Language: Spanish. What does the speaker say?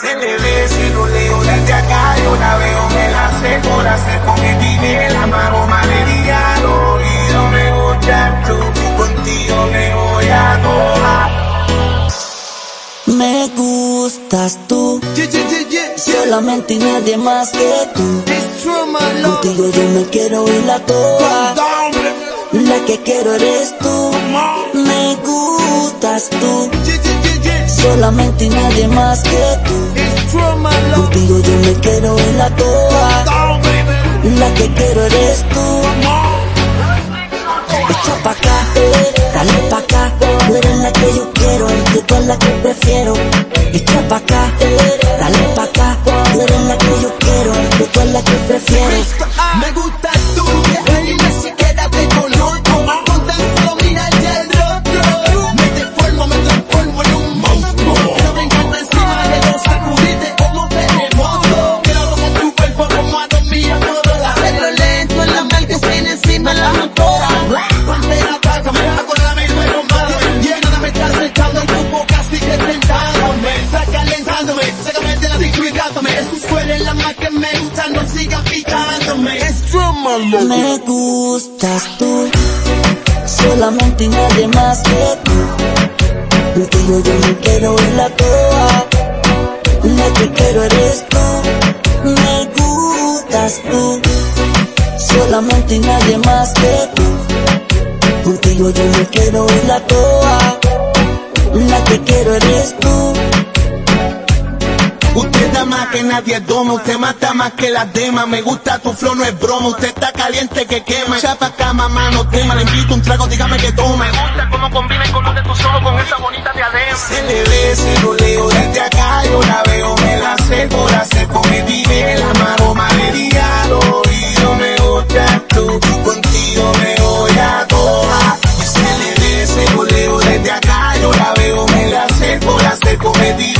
Se le ve si lo leo desde acá, yo la veo, me la sé por hacer con el dinero, la mano malería, al oído me gusta tú, contigo me voy a tomar. Me gustas tú, Yeah, yeah, yeah, yeah. solamente y nadie más que tú. It's true, my love. Contigo yo me quiero ir la toa, Down, baby. la que quiero eres tú. Me gustas tú, solamente y nadie más que tú. Contigo yo me quiero ir la toa, la que quiero eres tú. Echa pa' acá, dale pa' acá, tú eres la que yo quiero, y tú la que prefiero. Echa pa' Que me gusta, no sigas picándome. Es true, my love. Me gustas tú, solamente y nadie más que tú. Contigo yo me quiero ir la toa, la que quiero eres tú. Me gustas tú, solamente y nadie más que tú. Contigo yo me quiero ir la toa, más que nadie doma, usted mata más que las demás. Me gusta tu flow, no es broma. Usted está caliente que quema. Chapa acá, mamá, no tema. Le invito un trago, dígame que tome. Me gusta cómo combina el color de tus ojos con esa bonita diadema. Se le ve, si lo leo desde acá, yo la veo, me la sé por hacer con mi dinero. La mano malería, al oído me gusta tú, contigo me voy a tomar. Se le ve, si lo leo desde acá, yo la veo, me la sé por hacer con mi dinero.